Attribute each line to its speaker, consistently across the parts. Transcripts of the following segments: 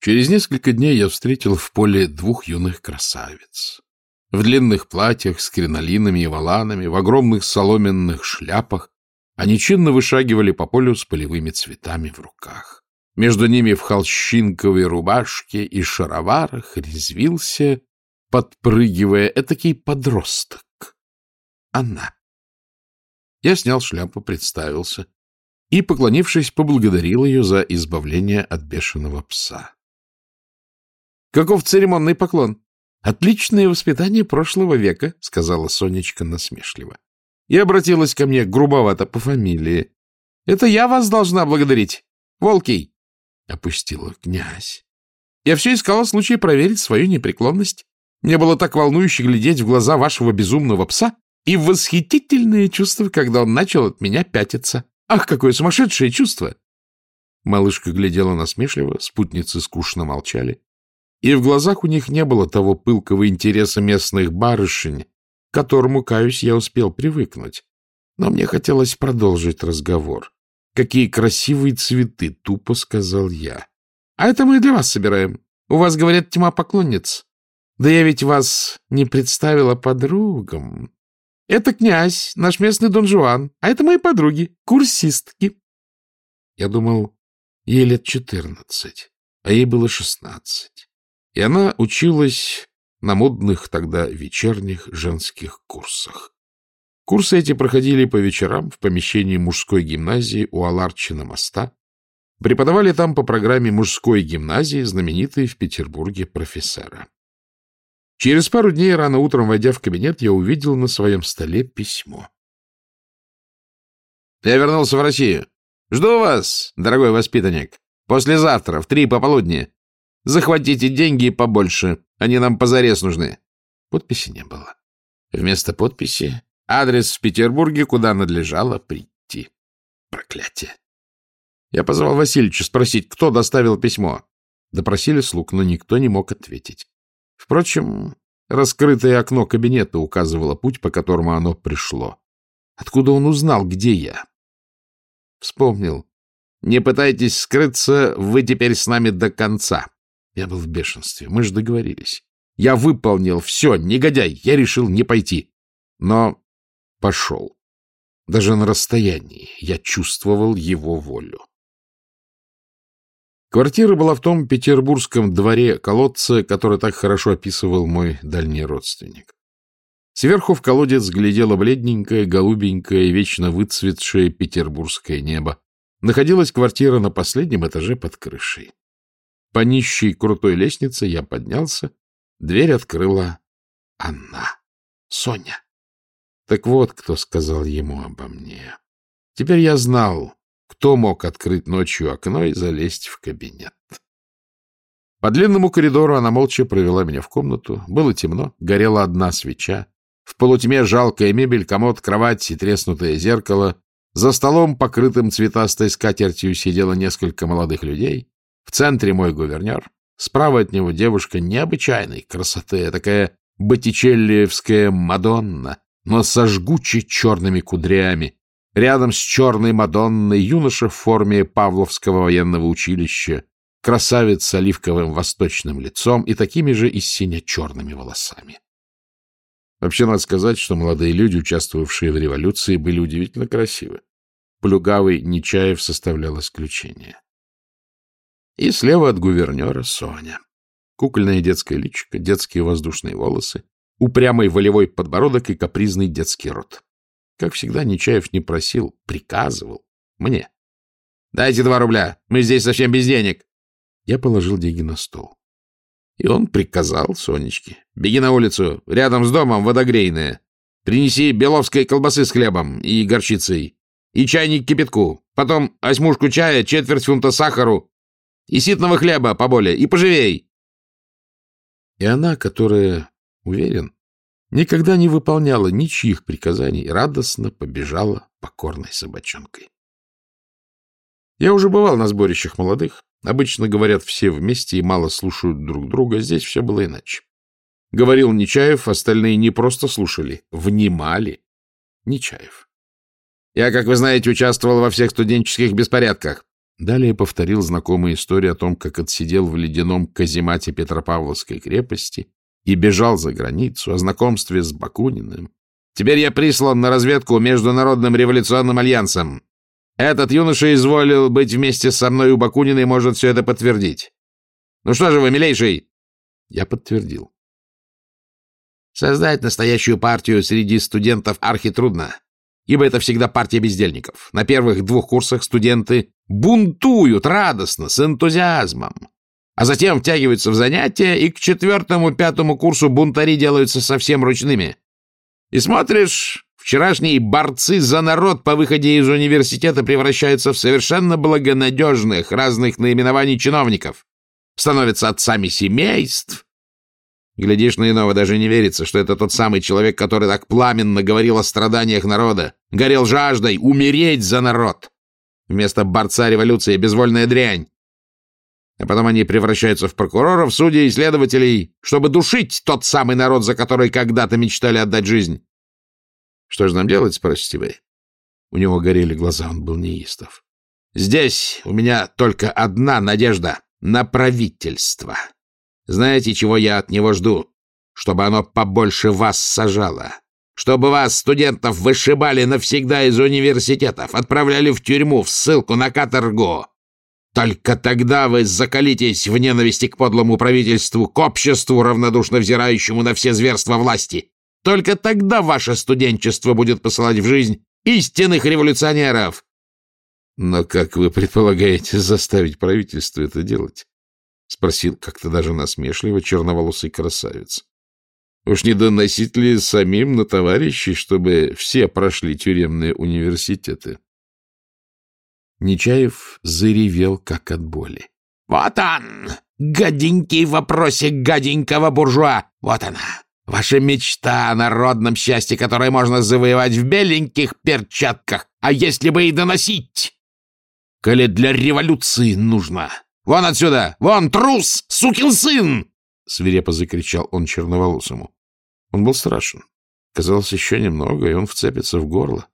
Speaker 1: Через несколько дней я встретил в поле двух юных красавиц. В длинных платьях с кринолинами и валанами, в огромных соломенных шляпах они чинно вышагивали по полю с полевыми цветами в руках. Между ними в холщинковой рубашке и шароварах резвился, подпрыгивая, этакий подросток. Она. Я снял шляпу, представился и, поклонившись, поблагодарил ее за избавление от бешеного пса. — Каков церемонный поклон? — Отличное воспитание прошлого века, — сказала Сонечка насмешливо. И обратилась ко мне грубовато по фамилии. — Это я вас должна благодарить. Волкий. Опустила князь. Я все искала случая проверить свою непреклонность. Мне было так волнующе глядеть в глаза вашего безумного пса и восхитительное чувство, когда он начал от меня пятиться. Ах, какое сумасшедшее чувство! Малышка глядела насмешливо, спутницы скучно молчали и в глазах у них не было того пылкого интереса местных барышень, к которому, каюсь, я успел привыкнуть. Но мне хотелось продолжить разговор. «Какие красивые цветы!» — тупо сказал я. «А это мы для вас собираем. У вас, говорят, тьма поклонниц. Да я ведь вас не представила подругам. Это князь, наш местный Дон Жуан, а это мои подруги, курсистки». Я думал, ей лет четырнадцать, а ей было шестнадцать и она училась на модных тогда вечерних женских курсах. Курсы эти проходили по вечерам в помещении мужской гимназии у Аларчина моста. Преподавали там по программе мужской гимназии знаменитые в Петербурге профессора. Через пару дней, рано утром, войдя в кабинет, я увидел на своем столе письмо. «Я вернулся в Россию. Жду вас, дорогой воспитанник. Послезавтра, в три пополудни. Захватите деньги побольше, они нам позарез нужны. Подписи не было. Вместо подписи адрес в Петербурге, куда надлежало прийти. Проклятие. Я позвал Васильевича спросить, кто доставил письмо. Допросили слуг, но никто не мог ответить. Впрочем, раскрытое окно кабинета указывало путь, по которому оно пришло. Откуда он узнал, где я? Вспомнил. Не пытайтесь скрыться, вы теперь с нами до конца. Я был в бешенстве. Мы же договорились. Я выполнил все, негодяй. Я решил не пойти. Но пошел. Даже на расстоянии я чувствовал его волю. Квартира была в том петербургском дворе колодца, который так хорошо описывал мой дальний родственник. Сверху в колодец глядело бледненькое, голубенькое, вечно выцветшее петербургское небо. Находилась квартира на последнем этаже под крышей. По нищей крутой лестнице я поднялся. Дверь открыла она, Соня. Так вот, кто сказал ему обо мне. Теперь я знал, кто мог открыть ночью окно и залезть в кабинет. По длинному коридору она молча провела меня в комнату. Было темно, горела одна свеча. В полутьме жалкая мебель, комод, кровать и треснутое зеркало. За столом, покрытым цветастой скатертью, сидело несколько молодых людей. В центре мой гувернер, справа от него девушка необычайной красоты, такая боттичеллиевская Мадонна, но со жгучей черными кудрями. Рядом с черной Мадонной юноша в форме Павловского военного училища, красавец с оливковым восточным лицом и такими же и сине-черными волосами. Вообще, надо сказать, что молодые люди, участвовавшие в революции, были удивительно красивы. Плюгавый Нечаев составлял исключение. И слева от гувернера Соня. Кукольное детское личико, детские воздушные волосы, упрямый волевой подбородок и капризный детский рот. Как всегда, Нечаев не просил, приказывал. Мне. «Дайте два рубля, мы здесь совсем без денег». Я положил деньги на стол. И он приказал Сонечке. «Беги на улицу, рядом с домом водогрейная. Принеси беловской колбасы с хлебом и горчицей, и чайник кипятку, потом осьмушку чая, четверть фунта сахару, и ситного хлеба поболее, и поживей. И она, которая, уверен, никогда не выполняла ничьих приказаний, радостно побежала покорной собачонкой. Я уже бывал на сборищах молодых. Обычно говорят все вместе и мало слушают друг друга. Здесь все было иначе. Говорил Нечаев, остальные не просто слушали, внимали. Нечаев. Я, как вы знаете, участвовал во всех студенческих беспорядках. Далее повторил знакомую историю о том, как отсидел в ледяном каземате Петропавловской крепости и бежал за границу, о знакомстве с Бакуниным. Теперь я прислан на разведку Международным революционным альянсом. Этот юноша изволил быть вместе со мной у Бакунина и может все это подтвердить. Ну что же вы, милейший? Я подтвердил. Создать настоящую партию среди студентов архитрудно ибо это всегда партия бездельников. На первых двух курсах студенты бунтуют радостно, с энтузиазмом, а затем втягиваются в занятия, и к четвертому-пятому курсу бунтари делаются совсем ручными. И смотришь, вчерашние борцы за народ по выходе из университета превращаются в совершенно благонадежных разных наименований чиновников, становятся отцами семейств, Глядишь на иного, даже не верится, что это тот самый человек, который так пламенно говорил о страданиях народа, горел жаждой умереть за народ. Вместо борца революции безвольная дрянь. А потом они превращаются в прокуроров, судей следователей, чтобы душить тот самый народ, за который когда-то мечтали отдать жизнь. Что же нам делать, спросите вы? У него горели глаза, он был неистов. Здесь у меня только одна надежда — на правительство. Знаете, чего я от него жду? Чтобы оно побольше вас сажало. Чтобы вас, студентов, вышибали навсегда из университетов, отправляли в тюрьму, в ссылку, на каторгу. Только тогда вы закалитесь в ненависти к подлому правительству, к обществу, равнодушно взирающему на все зверства власти. Только тогда ваше студенчество будет посылать в жизнь истинных революционеров. Но как вы предполагаете заставить правительство это делать? — спросил как-то даже насмешливо черноволосый красавец. — Уж не доносить ли самим на товарищей, чтобы все прошли тюремные университеты? Нечаев заревел, как от боли. — Вот он! Гаденький вопросик гаденького буржуа! Вот она! Ваша мечта о народном счастье, которое можно завоевать в беленьких перчатках, а если бы и доносить! Коли для революции нужно, Вон отсюда! Вон, трус! Сукин сын!» — свирепо закричал он черноволосому. Он был страшен. Казалось, еще немного, и он вцепится в горло.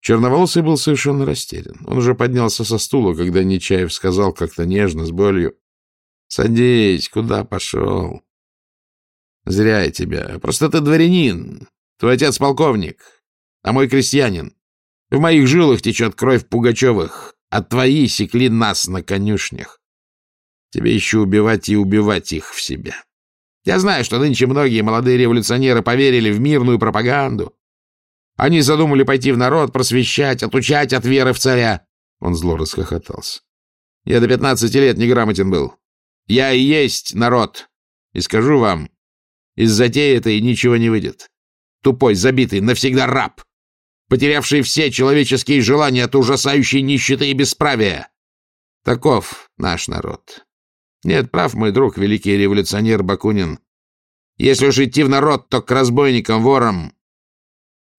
Speaker 1: Черноволосый был совершенно растерян. Он уже поднялся со стула, когда Нечаев сказал как-то нежно, с болью. — Садись, куда пошел? — Зря я тебя. Просто ты дворянин. Твой отец полковник, а мой крестьянин. В моих жилах течет кровь Пугачевых а твои секли нас на конюшнях. Тебе еще убивать и убивать их в себе. Я знаю, что нынче многие молодые революционеры поверили в мирную пропаганду. Они задумали пойти в народ, просвещать, отучать от веры в царя. Он зло расхохотался. Я до пятнадцати лет неграмотен был. Я и есть народ. И скажу вам, из затеи этой ничего не выйдет. Тупой, забитый, навсегда раб потерявший все человеческие желания от ужасающей нищеты и бесправия. Таков наш народ. Нет, прав мой друг, великий революционер Бакунин. Если уж идти в народ, то к разбойникам, ворам.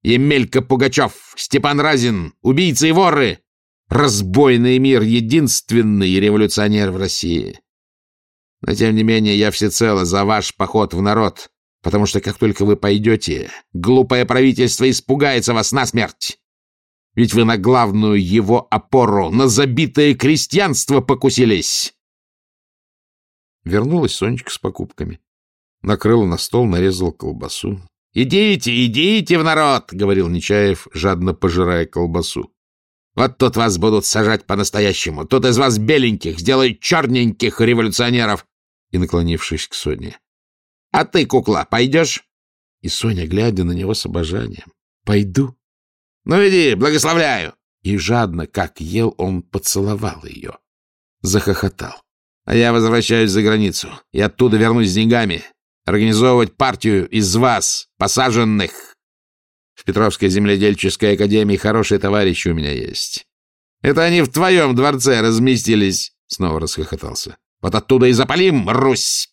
Speaker 1: Емелька Пугачев, Степан Разин, убийцы и воры. Разбойный мир — единственный революционер в России. Но, тем не менее, я всецело за ваш поход в народ потому что как только вы пойдете, глупое правительство испугается вас насмерть. Ведь вы на главную его опору, на забитое крестьянство покусились. Вернулась Сонечка с покупками. Накрыла на стол, нарезала колбасу. — Идите, идите в народ, — говорил Нечаев, жадно пожирая колбасу. — Вот тут вас будут сажать по-настоящему. Тут из вас беленьких сделают черненьких революционеров. И, наклонившись к Соне, а ты, кукла, пойдешь? И Соня, глядя на него с обожанием, пойду. Ну иди, благословляю. И жадно, как ел, он поцеловал ее. Захохотал. А я возвращаюсь за границу. И оттуда вернусь с деньгами. Организовывать партию из вас, посаженных. В Петровской земледельческой академии хорошие товарищи у меня есть. Это они в твоем дворце разместились. Снова расхохотался. Вот оттуда и запалим, Русь!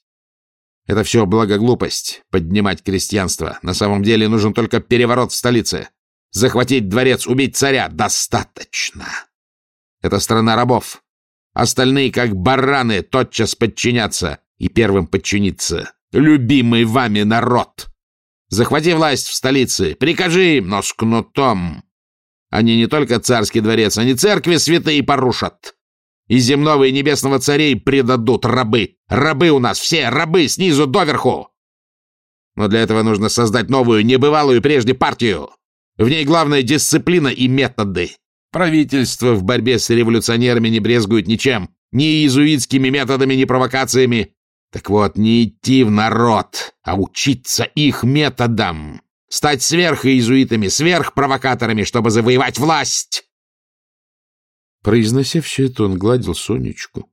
Speaker 1: Это все благоглупость — поднимать крестьянство. На самом деле нужен только переворот в столице. Захватить дворец, убить царя — достаточно. Это страна рабов. Остальные, как бараны, тотчас подчинятся и первым подчинится любимый вами народ. Захвати власть в столице, прикажи им, но с кнутом. Они не только царский дворец, они церкви святые порушат.
Speaker 2: И земного и небесного царей предадут рабы. Рабы у нас все, рабы снизу доверху. Но для этого нужно создать новую, небывалую прежде партию. В ней главная дисциплина и методы. Правительство в борьбе с революционерами не брезгует ничем. Ни иезуитскими методами, ни провокациями. Так вот, не идти в народ, а учиться их методам. Стать сверхиезуитами, сверхпровокаторами, чтобы завоевать власть.
Speaker 1: Произнося все это, он гладил Сонечку,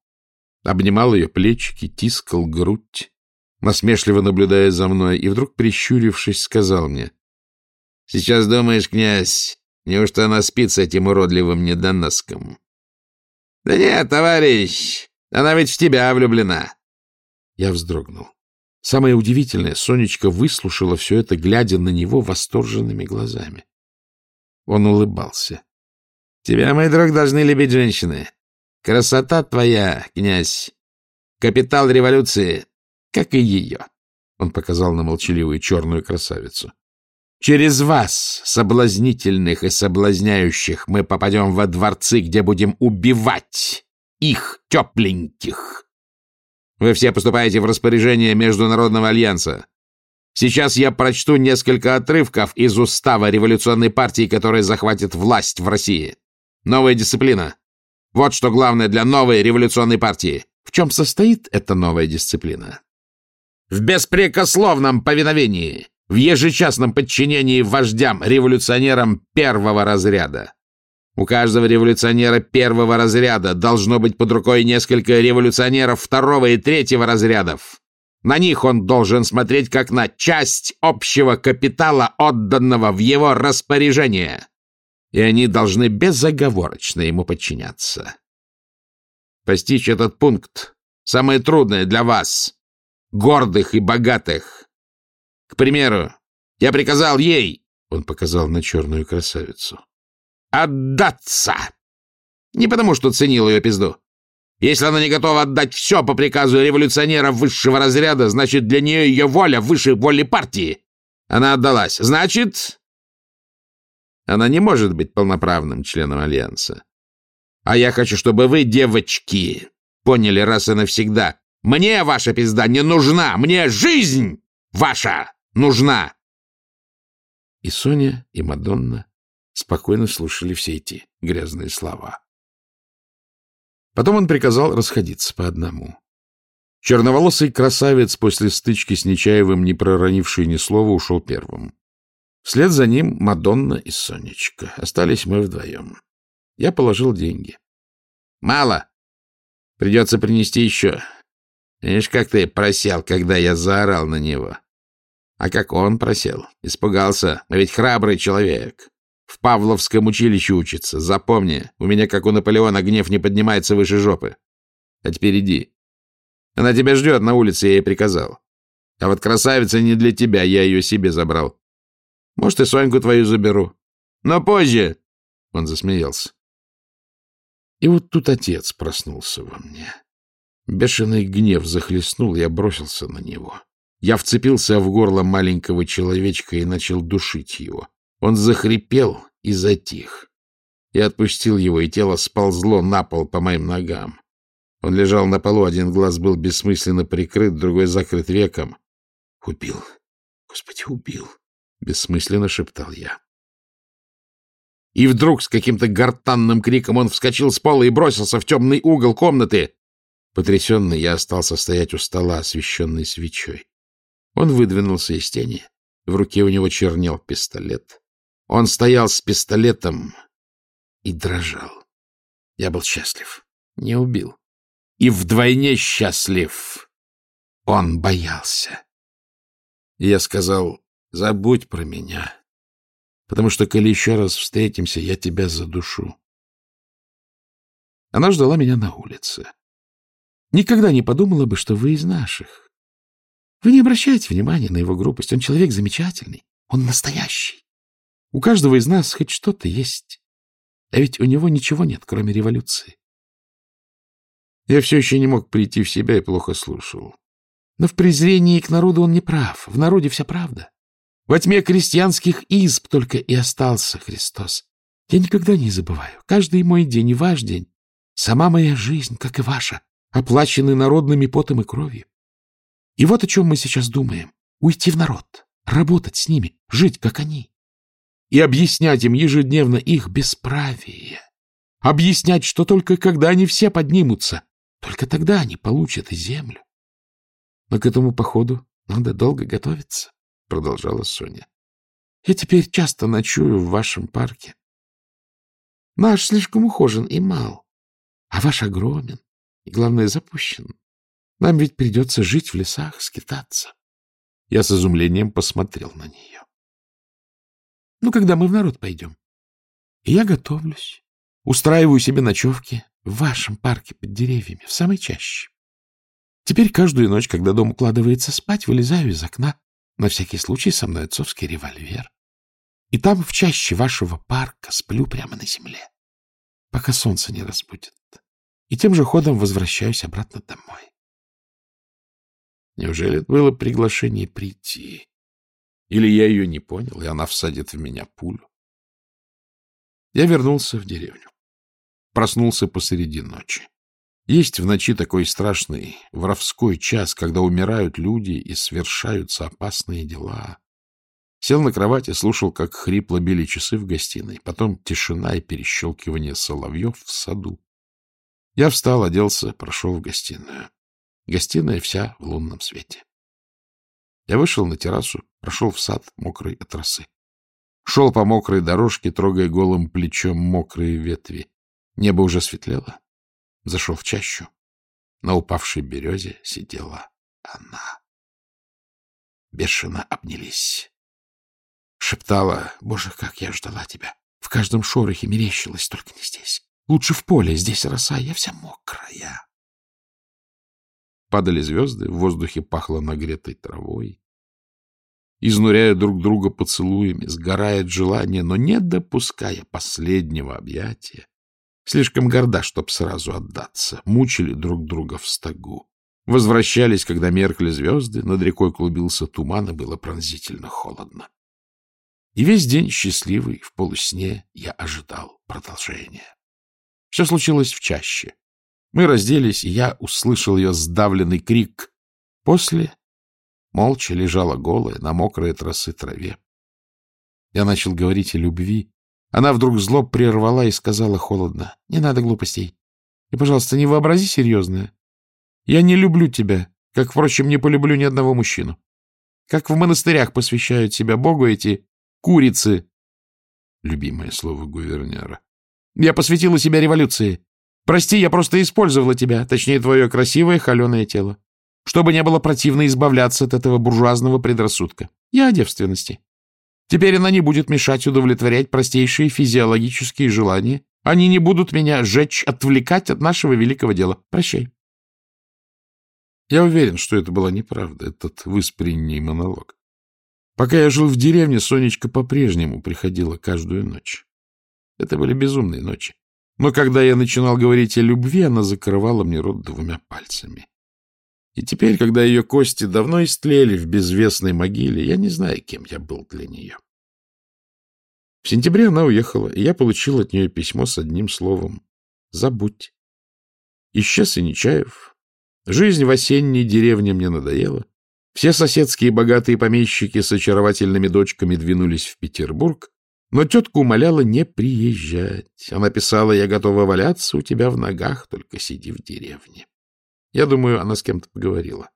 Speaker 1: обнимал ее плечики, тискал грудь, насмешливо наблюдая за мной, и вдруг, прищурившись, сказал мне, — Сейчас думаешь, князь, неужто она спит с этим уродливым недоноском? — Да нет, товарищ, она ведь в тебя влюблена. Я вздрогнул. Самое удивительное, Сонечка выслушала все это, глядя на него восторженными глазами. Он улыбался. Тебя, мой друг, должны любить женщины. Красота твоя, князь, капитал революции, как и ее. Он показал на молчаливую черную красавицу. Через вас, соблазнительных и соблазняющих, мы попадем во дворцы, где будем убивать их тепленьких. Вы все поступаете в распоряжение Международного альянса. Сейчас я прочту несколько отрывков из устава революционной партии, которая захватит власть в России. Новая дисциплина. Вот что главное для новой революционной партии. В чем состоит эта новая дисциплина? В беспрекословном повиновении, в ежечасном подчинении вождям, революционерам первого разряда. У каждого революционера первого разряда должно быть под рукой несколько революционеров второго и третьего разрядов. На них он должен смотреть как на часть общего капитала, отданного в его распоряжение и они должны безоговорочно ему подчиняться. Постичь этот пункт — самое трудное для вас, гордых и богатых. К примеру, я приказал ей, — он показал на черную красавицу, — отдаться. Не потому, что ценил ее пизду. Если она не готова отдать все по приказу революционера высшего разряда, значит, для нее ее воля выше воли партии. Она отдалась. Значит, она не может быть полноправным членом Альянса. А я хочу, чтобы вы, девочки, поняли раз и навсегда. Мне ваша пизда не нужна, мне жизнь ваша нужна. И Соня, и Мадонна спокойно слушали все эти грязные слова. Потом он приказал расходиться по одному. Черноволосый красавец после стычки с Нечаевым, не проронивший ни слова, ушел первым. Вслед за ним Мадонна и Сонечка. Остались мы вдвоем. Я положил деньги. — Мало. Придется принести еще. Видишь, как ты просел, когда я заорал на него. А как он просел? Испугался. Но ведь храбрый человек. В Павловском училище учится. Запомни, у меня, как у Наполеона, гнев не поднимается выше жопы. А теперь иди. Она тебя ждет на улице, я ей приказал. А вот красавица не для тебя, я ее себе забрал. Может, и Соньку твою заберу. Но позже!» Он засмеялся. И вот тут отец проснулся во мне. Бешеный гнев захлестнул, я бросился на него. Я вцепился в горло маленького человечка и начал душить его. Он захрипел и затих. Я отпустил его, и тело сползло на пол по моим ногам. Он лежал на полу, один глаз был бессмысленно прикрыт, другой закрыт веком. Убил. Господи, убил. — бессмысленно шептал я. И вдруг с каким-то гортанным криком он вскочил с пола и бросился в темный угол комнаты. Потрясенный я остался стоять у стола, освещенный свечой. Он выдвинулся из тени. В руке у него чернел пистолет. Он стоял с пистолетом и дрожал. Я был счастлив. Не убил. И вдвойне счастлив. Он боялся. Я сказал, Забудь про меня, потому что, коли еще раз встретимся, я тебя задушу. Она ждала меня на улице. Никогда не подумала бы, что вы из наших. Вы не обращайте внимания на его грубость. Он человек замечательный. Он настоящий. У каждого из нас хоть что-то есть. А ведь у него ничего нет, кроме революции. Я все еще не мог прийти в себя и плохо слушал. Но в презрении к народу он не прав. В народе вся правда. Во тьме крестьянских изб только и остался Христос. Я никогда не забываю. Каждый мой день и ваш день
Speaker 3: Сама моя жизнь, как и ваша, оплачены народными потом и кровью. И вот о чем мы сейчас думаем. Уйти в народ, работать с ними, жить, как они. И объяснять им ежедневно их бесправие. Объяснять, что только когда они все поднимутся, только тогда они получат и землю. Но к этому походу надо долго готовиться, — продолжала Соня. Я теперь часто ночую в вашем парке. Наш слишком ухожен и мал, а ваш огромен и, главное, запущен. Нам ведь придется жить в лесах, скитаться. Я с изумлением посмотрел на нее. Ну, когда мы в народ пойдем? я готовлюсь. Устраиваю себе ночевки в вашем парке под деревьями, в самой чаще. Теперь каждую ночь, когда дом укладывается спать, вылезаю из окна. На всякий случай со мной отцовский револьвер. И там, в чаще вашего парка, сплю прямо на земле, пока солнце не разбудит. И тем же ходом возвращаюсь обратно домой.
Speaker 1: Неужели это было приглашение прийти? Или я ее не понял, и она всадит в меня пулю? Я вернулся в деревню. Проснулся посреди ночи. Есть в ночи такой страшный воровской час, когда умирают люди и свершаются опасные дела. Сел на кровати, слушал, как хрипло били часы в гостиной, потом тишина и перещелкивание соловьев в саду. Я встал, оделся, прошел в гостиную. Гостиная вся в лунном свете. Я вышел на террасу, прошел в сад, мокрый от росы. Шел по мокрой дорожке, трогая голым плечом мокрые ветви. Небо уже светлело. Зашел в чащу. На упавшей березе сидела она. Бешено обнялись. Шептала, «Боже, как я ждала тебя! В каждом шорохе мерещилась, только не здесь. Лучше в поле, здесь роса, я вся мокрая». Падали звезды, в воздухе пахло нагретой травой. Изнуряя друг друга поцелуями, сгорает желание, но не допуская последнего объятия. Слишком горда, чтоб сразу отдаться. Мучили друг друга в стогу. Возвращались, когда меркли звезды, над рекой клубился туман, и было пронзительно холодно. И весь день счастливый, в полусне, я ожидал продолжения. Все случилось в чаще. Мы разделись, и я услышал ее сдавленный крик. После молча лежала голая на мокрой тросы траве. Я начал говорить о любви. Она вдруг зло прервала и сказала холодно. — Не надо глупостей. И, пожалуйста, не вообрази серьезное. Я не люблю тебя, как, впрочем, не полюблю ни одного мужчину. Как в монастырях посвящают себя Богу эти курицы. Любимое слово гувернера. Я посвятила себя революции. Прости, я просто использовала тебя, точнее, твое красивое холеное тело, чтобы не было противно избавляться от этого буржуазного предрассудка. Я о девственности. Теперь она не будет мешать удовлетворять простейшие физиологические желания. Они не будут меня жечь, отвлекать от нашего великого дела. Прощай. Я уверен, что это была неправда, этот выспренний монолог. Пока я жил в деревне, Сонечка по-прежнему приходила каждую ночь. Это были безумные ночи. Но когда я начинал говорить о любви, она закрывала мне рот двумя пальцами. И теперь, когда ее кости давно истлели в безвестной могиле, я не знаю, кем я был для нее. В сентябре она уехала, и я получил от нее письмо с одним словом «Забудь». Исчез и Нечаев. Жизнь в осенней деревне мне надоела. Все соседские богатые помещики с очаровательными дочками двинулись в Петербург, но тетка умоляла не приезжать. Она писала, я готова валяться у тебя в ногах, только сиди в деревне. Я думаю, она с кем-то поговорила.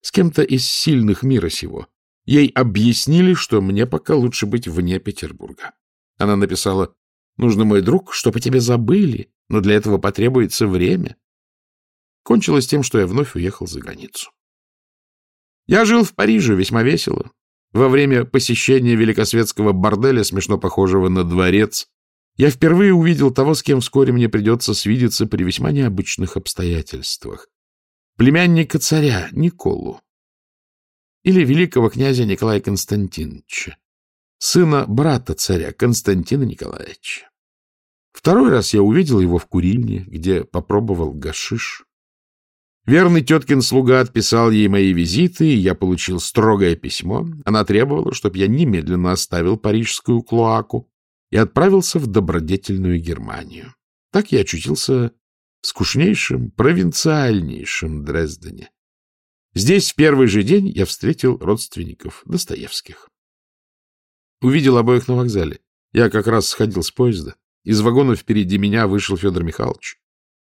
Speaker 1: С кем-то из сильных мира сего. Ей объяснили, что мне пока лучше быть вне Петербурга. Она написала, нужно, мой друг, чтобы тебе забыли, но для этого потребуется время. Кончилось тем, что я вновь уехал за границу. Я жил в Париже весьма весело. Во время посещения великосветского борделя, смешно похожего на дворец, я впервые увидел того, с кем вскоре мне придется свидеться при весьма необычных обстоятельствах. Племянника царя Николу или великого князя Николая Константиновича, сына брата царя Константина Николаевича. Второй раз я увидел его в курильне, где попробовал гашиш. Верный теткин слуга отписал ей мои визиты, и я получил строгое письмо. Она требовала, чтобы я немедленно оставил парижскую клоаку и отправился в добродетельную Германию. Так я очутился в скучнейшем, провинциальнейшем Дрездене. Здесь в первый же день я встретил родственников Достоевских. Увидел обоих на вокзале. Я как раз сходил с поезда. Из вагона впереди меня вышел Федор Михайлович.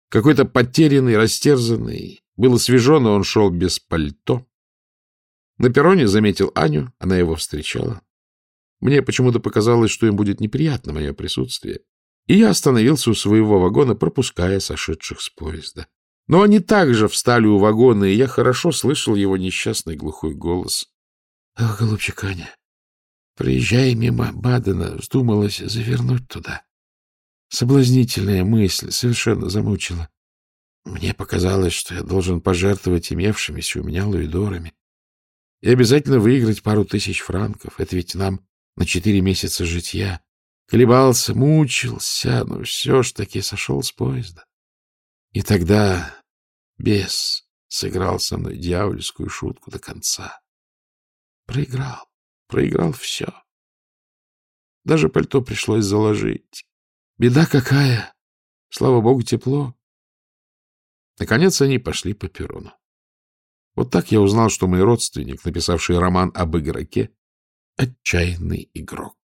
Speaker 1: Какой-то потерянный, растерзанный. Было свежо, но он шел без пальто. На перроне заметил Аню, она его встречала. Мне почему-то показалось, что им будет неприятно мое присутствие, и я остановился у своего вагона, пропуская сошедших с поезда. Но они также встали у вагона, и я хорошо слышал его несчастный глухой голос. — Ах, голубчик Аня, проезжая мимо Бадена, вздумалась завернуть туда. Соблазнительная мысль совершенно замучила. Мне показалось, что я должен пожертвовать имевшимися у меня луидорами и обязательно выиграть пару тысяч франков. Это ведь нам на четыре месяца житья. Колебался, мучился, но все ж таки сошел с поезда. И тогда бес сыграл со мной дьявольскую шутку до конца. Проиграл, проиграл все. Даже пальто пришлось заложить. Беда какая! Слава богу, тепло. Наконец они пошли по перрону. Вот так я узнал, что мой родственник, написавший роман об игроке, отчаянный игрок.